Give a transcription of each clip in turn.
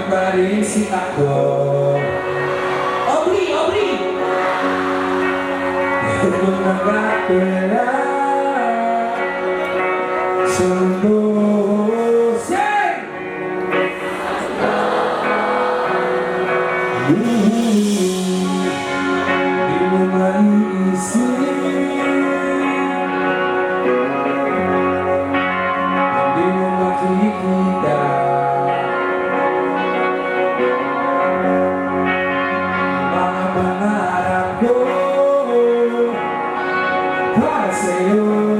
gambarin si aku Obri, Obri. Untuk bela. Senhor.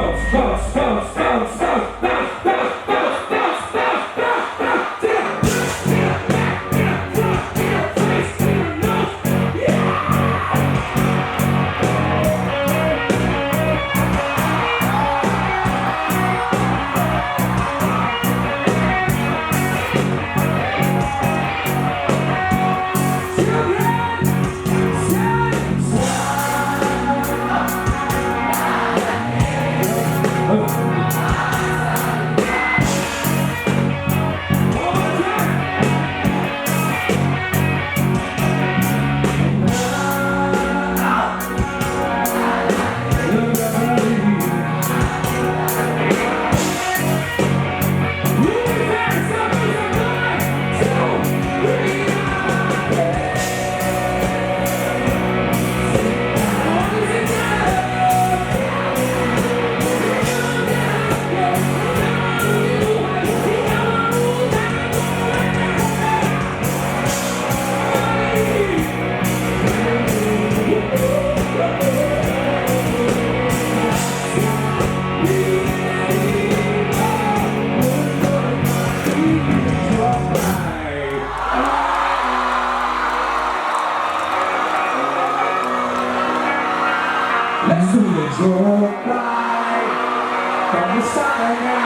sana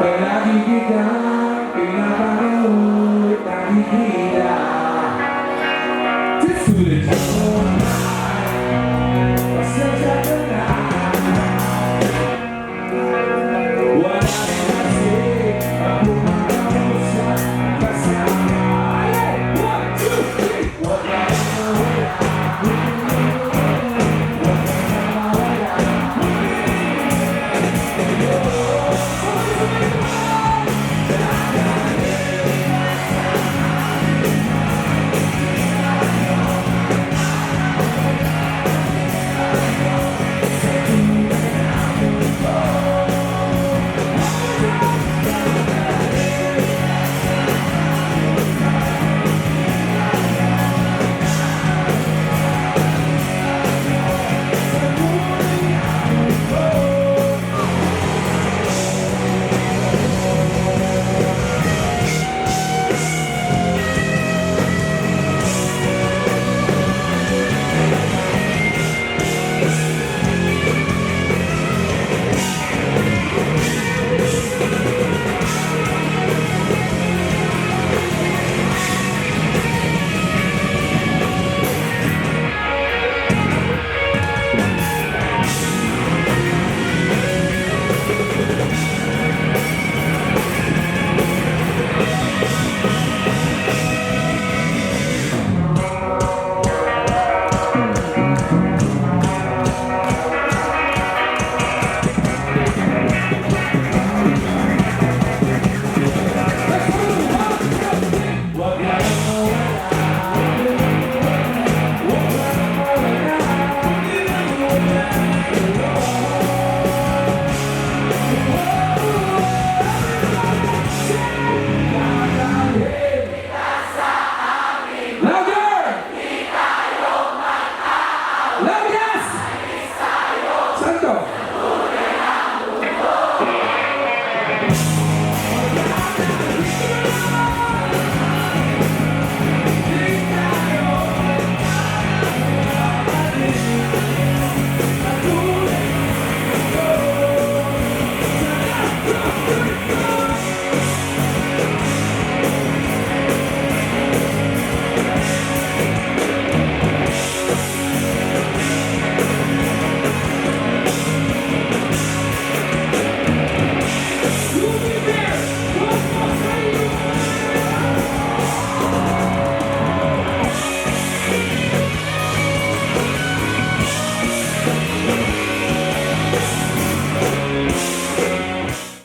Palagi kitang pinapanood na higida Just to the Yeah.